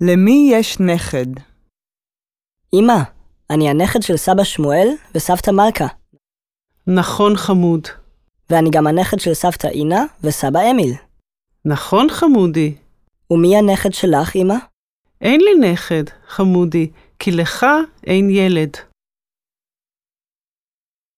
למי יש נכד? אמא, אני הנכד של סבא שמואל וסבתא מלכה, נכון חמוד. ואני גם הנכד של סבתא אינה וסבא אמיל. נכון חמודי. ומי הנכד שלך, אמא? אין לי נכד, חמודי, כי לך אין ילד.